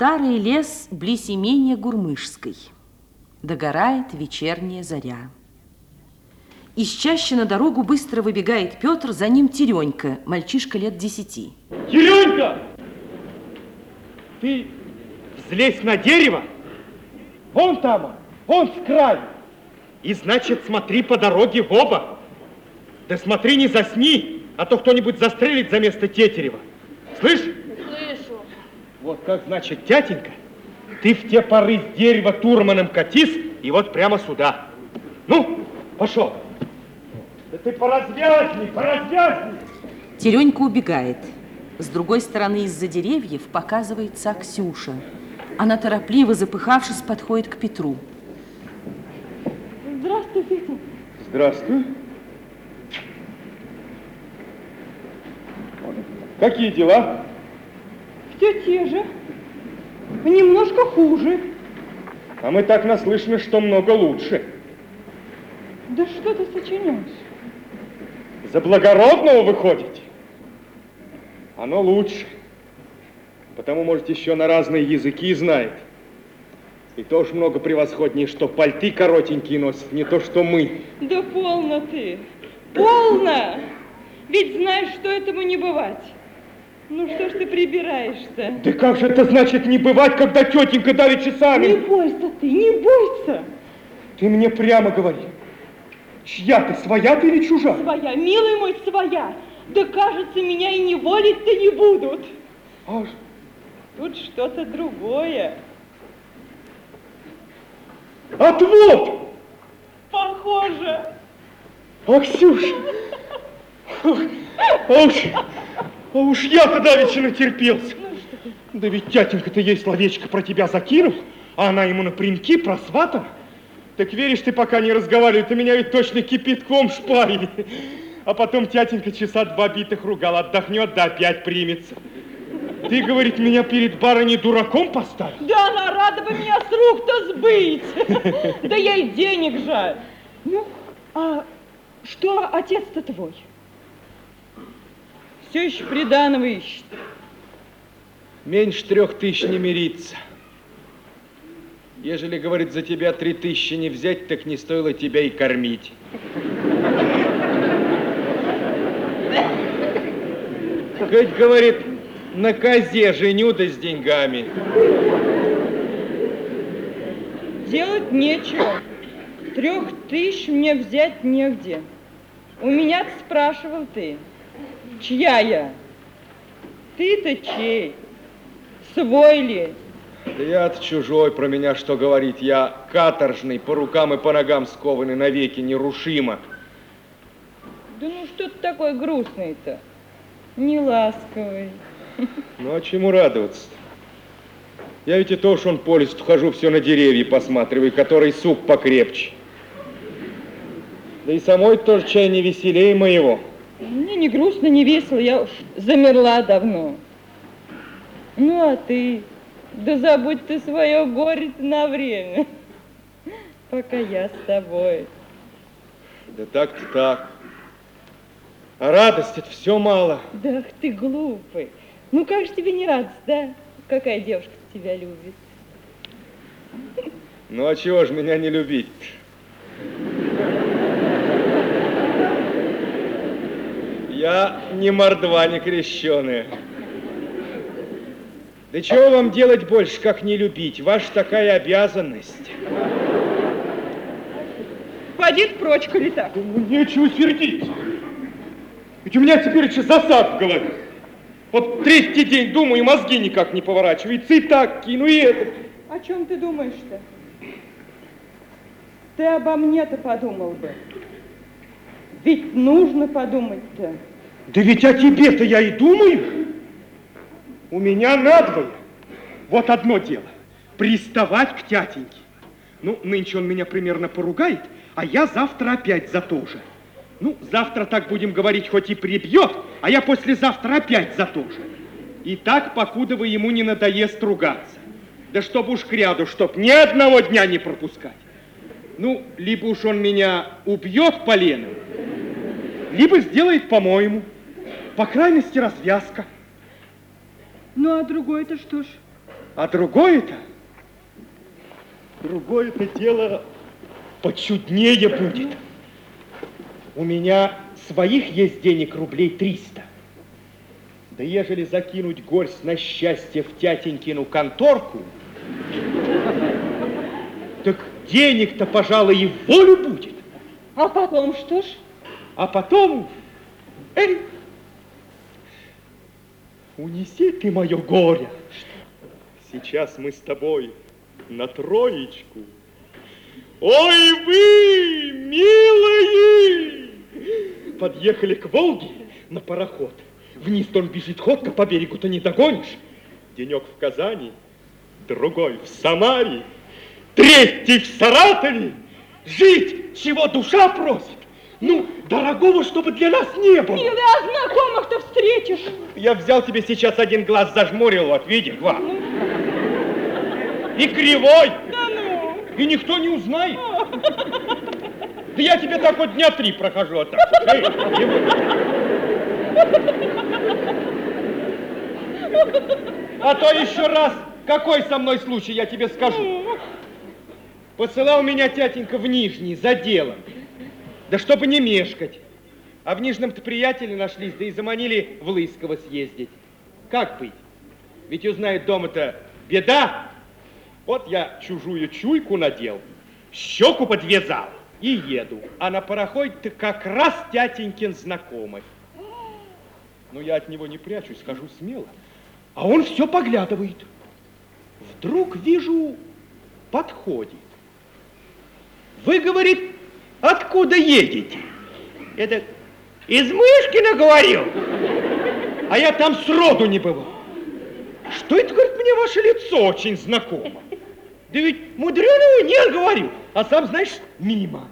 Старый лес близ имения Гурмышской. Догорает вечерняя заря. Из чаще на дорогу быстро выбегает Петр, за ним Теренька, мальчишка лет десяти. Теренька! Ты взлезь на дерево, вон там, вон с краю. И значит, смотри по дороге в оба. Да смотри, не засни, а то кто-нибудь застрелит за место Тетерева. Слышь? Вот как значит, тятенька, ты в те поры с дерева турманом катись и вот прямо сюда. Ну, пошел. Да ты поразвязни, поразвязни. Теренька убегает. С другой стороны из-за деревьев показывается Аксюша. Она торопливо, запыхавшись, подходит к Петру. Здравствуй, Петя. Здравствуй. Какие дела? Все те же. Немножко хуже. А мы так наслышаны, что много лучше. Да что ты сочиняешь? За благородного выходите? Оно лучше. Потому, может, еще на разные языки знает. И тоже много превосходнее, что пальты коротенькие носят, не то, что мы. Да полно ты. Полно. Ведь знаешь, что этому не бывать. Ну что ж ты прибираешься? Да как же это значит не бывать, когда тетенька давит часами? Не бойся ты, не бойся. Ты мне прямо говори. Чья ты, своя ты или чужая? Своя, милый мой, своя. Да кажется, меня и не волить-то не будут. А, Тут что-то другое. отвод! Похоже. Аксюша! Ох, А уж, а уж я-то давеча натерпелся. Да ведь тятенька-то ей словечко про тебя закинул, а она ему напрямки просватана. Так веришь ты, пока не разговаривает, ты меня ведь точно кипятком шпарили. А потом тятенька часа два битых ругал, отдохнет, да опять примется. Ты, говорит, меня перед барыней дураком поставил? Да она рада бы меня с рук-то сбыть. Да ей денег жаль. Ну, а что отец-то твой? Все еще приданого ищет. Меньше трех тысяч не мириться. Ежели, говорит, за тебя три тысячи не взять, так не стоило тебя и кормить. Хоть, говорит, на козе женю да с деньгами. Делать нечего. Трех тысяч мне взять негде. У меня спрашивал ты, чья я? Ты-то чей? Свой ли? Да я-то чужой, про меня что говорить. Я каторжный, по рукам и по ногам скованный навеки, нерушимо. Да ну что ты такой грустный-то? Не ласковый. Ну, а чему радоваться -то? Я ведь и то, что он по лесу хожу, все на деревья посматриваю, который сук покрепче. Да и самой тоже чай не веселее моего. Мне не грустно, не весело, я уж замерла давно. Ну, а ты? Да забудь ты свое горе на время, пока я с тобой. Да так-то так. А радость это все мало. Да ах ты глупый. Ну как же тебе не радость, да? Какая девушка тебя любит? Ну, а чего ж меня не любить Я не мордва, не крещеная. Да чего вам делать больше, как не любить? Ваша такая обязанность. Поди прочь, коли так. Ну, нечего сердиться. Ведь у меня теперь еще засад в голове. Вот третий день думаю, и мозги никак не поворачиваются. И так кину, и это. О чем ты думаешь-то? Ты обо мне-то подумал бы. Ведь нужно подумать-то. Да ведь о тебе-то я и думаю. У меня надвое. Вот одно дело. Приставать к тятеньке. Ну, нынче он меня примерно поругает, а я завтра опять за то же. Ну, завтра так будем говорить, хоть и прибьет, а я послезавтра опять за то же. И так, покуда вы ему не надоест ругаться. Да чтоб уж к ряду, чтоб ни одного дня не пропускать. Ну, либо уж он меня убьет поленом, либо сделает по-моему. По крайности, развязка. Ну, а другой-то что ж? А другое-то, другое-то дело почуднее будет. У меня своих есть денег рублей 300. Да ежели закинуть горсть на счастье в тятенькину конторку, так денег-то, пожалуй, и волю будет. А потом что ж? А потом, эй, унеси ты мое горе. Сейчас мы с тобой на троечку. Ой, вы, милые! Подъехали к Волге на пароход. Вниз он бежит ходка, по берегу-то не догонишь. Денек в Казани, другой в Самаре, третий в Саратове. Жить, чего душа просит. Ну, дорогого, чтобы для нас не было. Милый, а знакомых-то встретишь? Я взял тебе сейчас один глаз, зажмурил, вот, видишь, два. И кривой. Да ну! И никто не узнает. Да я тебе так вот дня три прохожу, вот так. Эй, и вот. А то еще раз, какой со мной случай, я тебе скажу. Посылал меня тятенька в Нижний за делом. Да чтобы не мешкать. А в Нижнем-то приятели нашлись, да и заманили в Лысково съездить. Как быть? Ведь узнает дома-то беда. Вот я чужую чуйку надел, щеку подвязал и еду. А на пароходе-то как раз тятенькин знакомый. Ну, я от него не прячусь, скажу смело. А он все поглядывает. Вдруг вижу, подходит. Вы, говорит, откуда едете? Это из Мышкина говорил. А я там сроду не бывал. Что это, говорит, мне ваше лицо очень знакомо? Да ведь мудреного нет, говорю. А сам, знаешь, мимо.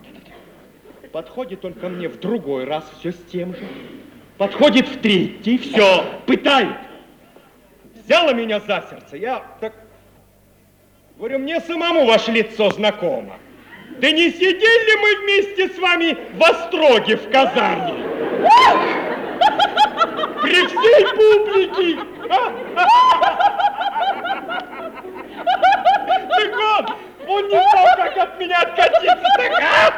Подходит он ко мне в другой раз, все с тем же. Подходит в третий, все, пытает. Взяла меня за сердце. Я так... Говорю, мне самому ваше лицо знакомо. Да не сидели мы вместе с вами в Остроге в Казани? При всей публике. Так он, он не знал, как от меня откатиться. Так,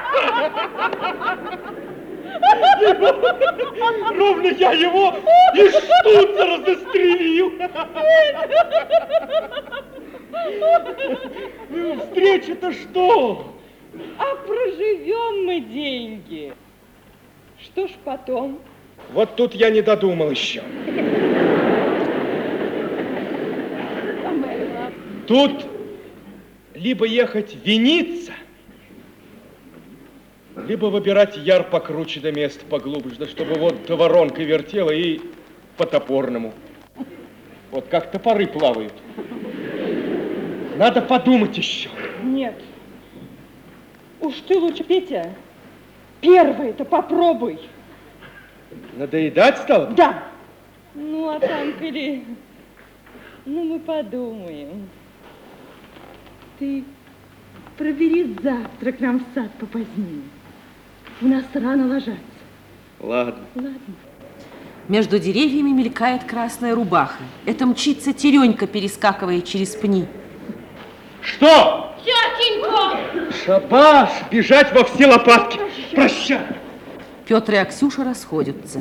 ровно я его из штуцера застрелил. Ну, встреча-то что? Мы деньги. Что ж потом? Вот тут я не додумал еще. Тут либо ехать виниться, либо выбирать яр покруче да место поглубже, да чтобы вот воронкой вертела и по топорному. Вот как топоры плавают. Надо подумать еще. Нет. Уж ты лучше, Петя, первый-то попробуй. Надоедать стало? Да. Ну, а там или... Ну, мы подумаем. Ты пробери завтра к нам в сад попозднее. У нас рано ложатся. Ладно. Ладно. Между деревьями мелькает красная рубаха. Это мчится Теренька, перескакивая через пни. Что? Шабаш, бежать во все лопатки. Прощай. Петр и Аксюша расходятся.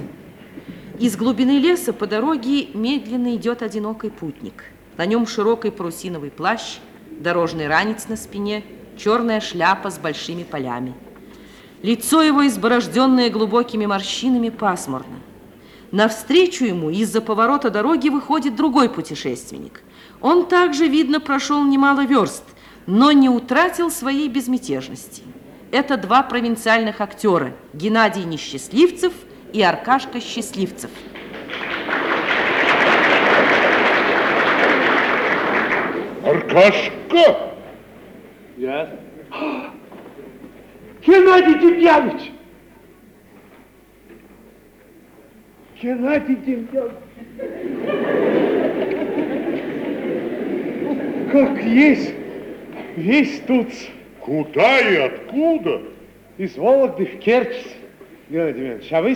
Из глубины леса по дороге медленно идет одинокий путник. На нем широкий парусиновый плащ, дорожный ранец на спине, черная шляпа с большими полями. Лицо его, изборожденное глубокими морщинами, пасмурно. Навстречу ему из-за поворота дороги выходит другой путешественник. Он также, видно, прошел немало верст, но не утратил своей безмятежности. Это два провинциальных актера – Геннадий Несчастливцев и Аркашка Счастливцев. Аркашка! Я? Геннадий Демьянович! Геннадий Демьянович! Как есть, есть тут. Куда и откуда? Из Вологды в Керчь. Геннадий Демьянович, а вы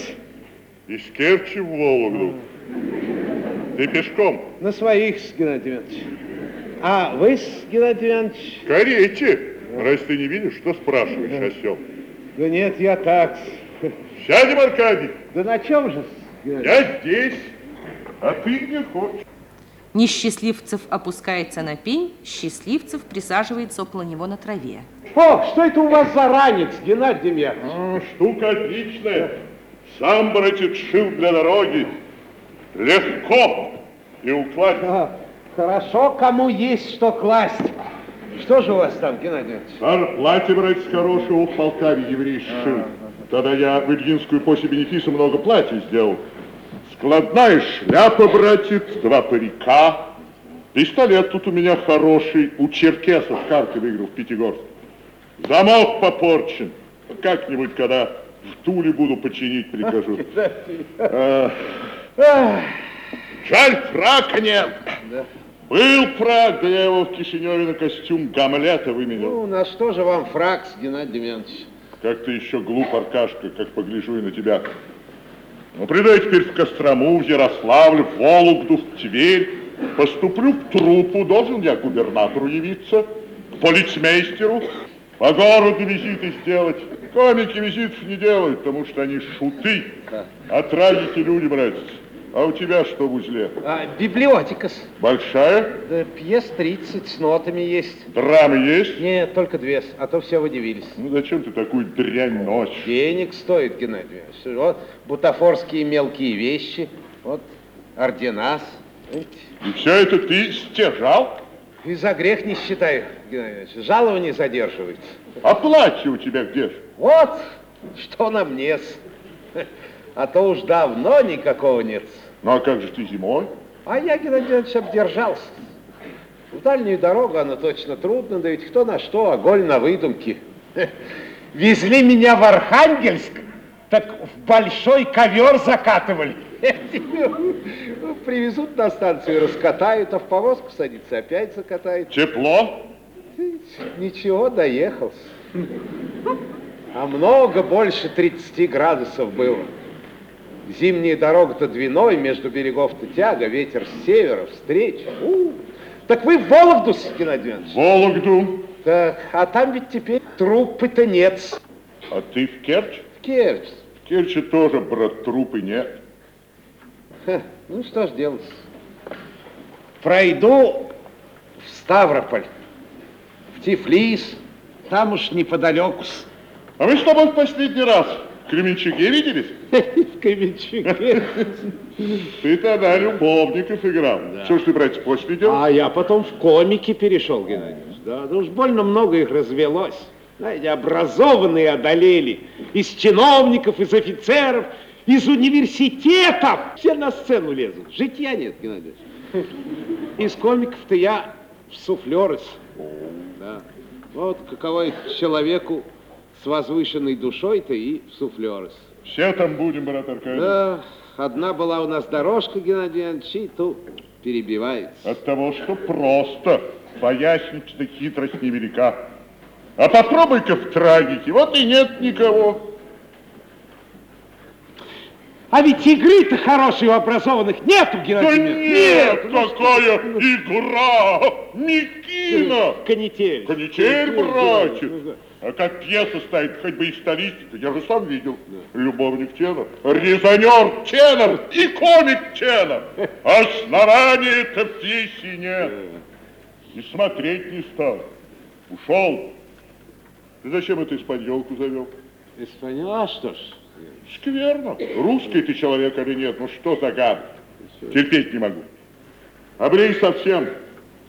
Из Керчи в Вологду. Ты пешком? на своих, Геннадий Демьянович. А вы, Геннадий Иванович? Скорейте, раз ты не видишь, что спрашиваешь, осел. Да нет, я так. Сядем, Аркадий. Да на чем же? Геннадий? Я здесь, а ты где хочешь. Несчастливцев опускается на пень, Счастливцев присаживается около него на траве. О, что это у вас за ранец, Геннадий Демьянович? А, штука отличная. Сам, братец, шил для дороги. Легко и укладь. А, хорошо, кому есть что класть. Что же у вас там, Геннадий Иванович? Зарплате, братец, хорошего у полка еврей сшил. Тогда я в Ильинскую после бенефиса много платья сделал. Складная шляпа, братец, два парика. Пистолет тут у меня хороший, у черкесов карты выиграл в Пятигорске. Замок попорчен. Как-нибудь, когда в Туле буду починить, прикажу. Жаль, фрака нет. Был фрак, да я его в Кишиневе на костюм Гамлета выменял. Ну, на что же вам фраг, Геннадий Демьянович? Как ты еще глуп, Аркашка, как погляжу и на тебя. Ну, придай теперь в Кострому, в Ярославль, в Вологду, в Тверь. Поступлю в труппу, должен я к губернатору явиться, к полицмейстеру, по городу визиты сделать. Комики визитов не делают, потому что они шуты, а трагики люди, братец. А у тебя что в узле? А, библиотека. Большая? Да пьес 30 с нотами есть. Драмы есть? Нет, только две, а то все вы удивились. Ну зачем ты такую дрянь ночь? Денег стоит, Геннадий. Вот бутафорские мелкие вещи, вот орденас. И все это ты стяжал? И за грех не считаю, Геннадий Иванович. Жалование задерживается. А платье у тебя где ж? Вот, что на мне А то уж давно никакого нет. Ну а как же ты зимой? А я, Геннадий Иванович, обдержался. В дальнюю дорогу оно точно трудно, да ведь кто на что, а голь на выдумки. Везли меня в Архангельск, так в большой ковер закатывали. Привезут на станцию, раскатают, а в повозку садится, опять закатают. Тепло? Ничего, доехал. А много больше 30 градусов было. Зимняя дорога-то двиной, между берегов-то тяга, ветер с севера, встреча. У, Так вы в Вологду, Геннадий Иванович? Вологду. Так, а там ведь теперь трупы-то нет. А ты в Керчь? Керчь. В Керчи тоже, брат, трупы нет. Ха, Ну, что ж делать? Пройду в Ставрополь, в Тифлис, там уж неподалеку. А мы с тобой в последний раз в Кременчуге виделись? В Кременчуге. Ты тогда любовников играл. Что ж ты, братец, после делал? А я потом в комики перешел, Геннадий Иванович. Да, да уж больно много их развелось. Знаете, образованные одолели. Из чиновников, из офицеров, из университетов. Все на сцену лезут. Житья нет, Геннадий Иванович. Из комиков-то я в суфлеры. Да. Вот каково человеку с возвышенной душой-то и в суфлеры. Все там будем, брат Аркадий. Да, одна была у нас дорожка, Геннадий Иванович, и тут перебивается. От того, что просто пояснить-то хитрость невелика. А попробуй-ка в трагике, вот и нет никого. А ведь игры-то хорошей у образованных нету, Да Геннадий нет, Иванович. какая игра! Микина! Канитель. Канитель, Ну, братец! Да. А как пьеса ставит, хоть бы и столистика, я же сам видел. Любовник тенор, резонер тенор и комик тенор. Основания-то в пьесе нет. И смотреть не стал. Ушел. Ты зачем эту испаньолку завел? Испаньол, а что ж? Скверно. Русский ты человек или нет? Ну что за гад? Терпеть не могу. Обрей совсем.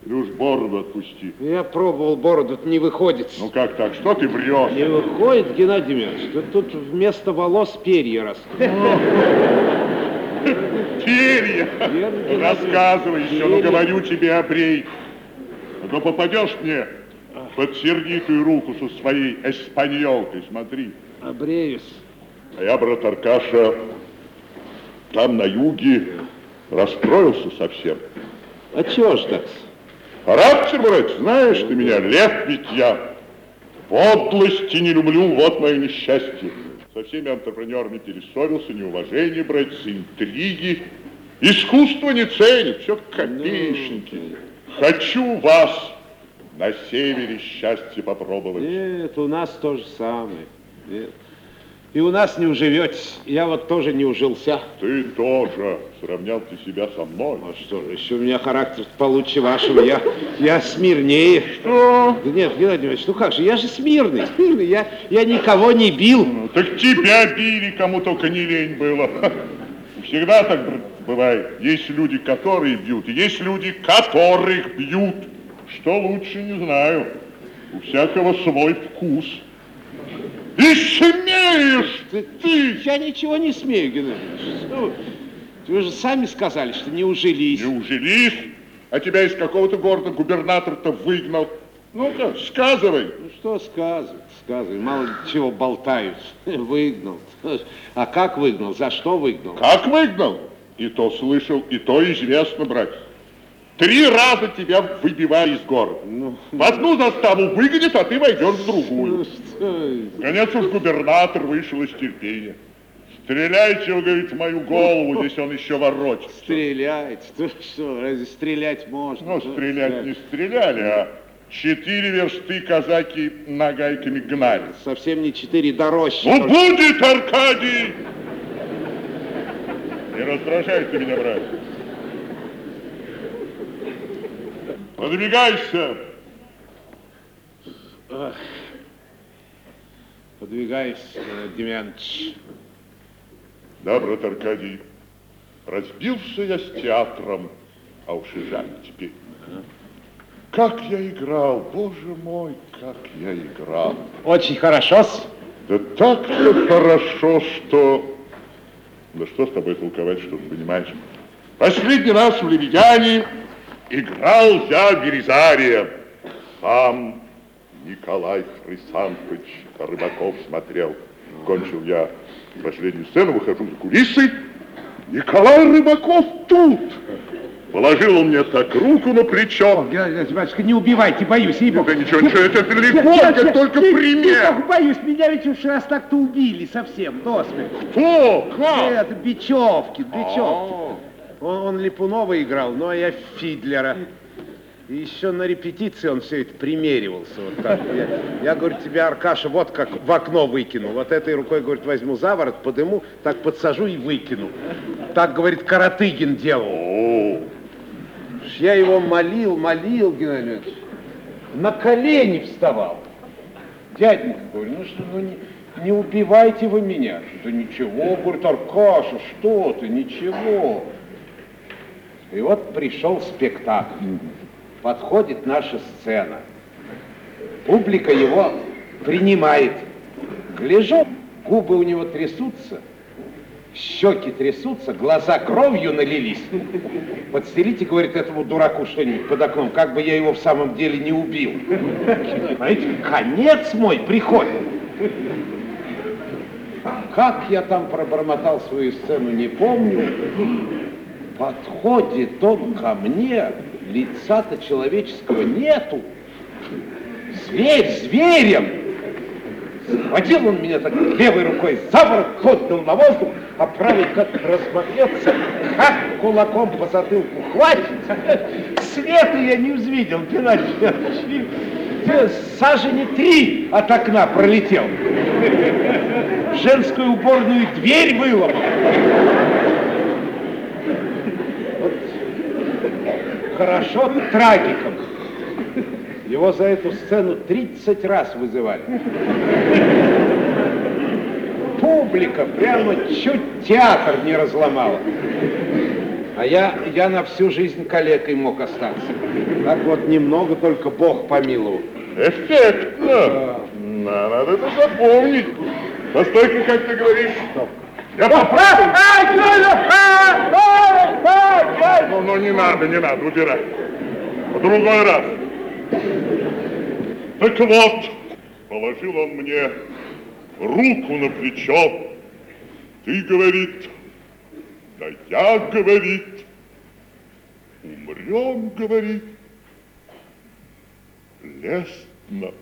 Уж бороду отпусти. Я пробовал бороду, не выходит. Ну как так? Что ты врешь? Не выходит, Геннадий Иванович. Да тут вместо волос перья растут. Перья! Рассказывай еще, ну говорю тебе, обрей. А то попадешь мне под сердитую руку со своей эспаньолкой, смотри. Обреюсь. А я, брат Аркаша, там на юге расстроился совсем. А чего ж так? Характер, брат, знаешь ты меня, лев ведь я. Подлости не люблю, вот мое несчастье. Со всеми антрепренерами перессорился, неуважение, брать, интриги. Искусство не ценит, все копеечники. Хочу вас на севере счастье попробовать. Нет, у нас то же самое. Нет. И у нас не уживетесь. Я вот тоже не ужился. Ты тоже сравнял ты себя со мной. А что же, еще у меня характер получше вашего. Я, я смирнее. Что? Да нет, Геннадий Иванович, ну как же, я же смирный, смирный. Я, я никого не бил. Ну, так тебя били, кому только не лень было. Всегда так бывает. Есть люди, которые бьют, и есть люди, которых бьют. Что лучше, не знаю. У всякого свой вкус. И смеешь Ты, ты, я ничего не смею. Что вы? Вы же сами сказали, что не ужились. Не ужились, а тебя из какого-то города губернатор-то выгнал. Ну-ка, сказывай. Ну что сказывать, сказывай, мало ли чего болтают. Выгнал. А как выгнал, за что выгнал? Как выгнал? И то слышал, и то известно, брат. Три раза тебя выбивали из города. Ну, В одну заставу выгонят, а ты войдешь в ну другую. это? Конец уж губернатор вышел из терпения. Стреляйте, он говорит, в мою голову, здесь он еще ворочается. Стрелять? Что, что, разве стрелять можно? Ну, стрелять не стреляли, а четыре версты казаки нагайками гнали. Совсем не четыре дорожки. Ну, будет, Аркадий! Не раздражай ты меня, брат. Подвигайся! Подвигайся, Демьянович. Да, брат Аркадий, разбился я с театром, а уж и жаль теперь. Как я играл, боже мой, как я играл. Очень хорошо. Да так хорошо, что... Да что с тобой толковать, что ты понимаешь? Последний раз в Лебедяне играл я Веризария. Сам Николай Хрисантович Рыбаков смотрел. Кончил я последнюю сцену, выхожу за кулисы. Николай Рыбаков тут! Положил он мне так руку на плечо. Геннадий Иванович, не убивайте, боюсь, ей Это ничего, ничего, это легко, это только пример. боюсь, меня ведь уж раз так-то убили совсем, до смерти. Кто? Как? Это Бичевкин, Бичевкин. А. Он, он Липунова играл, ну а я Фидлера. И еще на репетиции он все это примеривался. Вот так. Я, я, говорю, тебя, Аркаша, вот как в окно выкину. Вот этой рукой, говорит, возьму за ворот, подыму, так подсажу и выкину. Так, говорит, Каратыгин делал. О, Я его молил, молил, Геннадий Иванович. На колени вставал. Дяденька, говорю, ну что, ну не, не убивайте вы меня. Да ничего, говорит, Аркаша, что ты, ничего. И вот пришел спектакль. Подходит наша сцена. Публика его принимает. Гляжу, губы у него трясутся, щеки трясутся, глаза кровью налились. Подстелите, говорит, этому дураку что-нибудь под окном, как бы я его в самом деле не убил. Понимаете, конец мой приходит. Как я там пробормотал свою сцену, не помню. Подходит он ко мне, лица-то человеческого нету. Зверь зверем. Схватил он меня так левой рукой за поднял на воздух, а правой как размахнется, как кулаком по затылку хватит. Света я не увидел, Геннадий. Э, Сажени три от окна пролетел. Женскую уборную дверь выломал. Хорошо трагиком. Его за эту сцену 30 раз вызывали. Публика прямо чуть театр не разломала. А я, я на всю жизнь калекой мог остаться. Так вот немного только Бог помиловал. эффектно. На, надо это запомнить. Постой-ка, как ты говоришь. Я поправлю. Ну, ну, не надо, не надо, убирай. В другой раз. Так вот, положил он мне руку на плечо. Ты, говорит, да я, говорит, умрем, говорит, лестно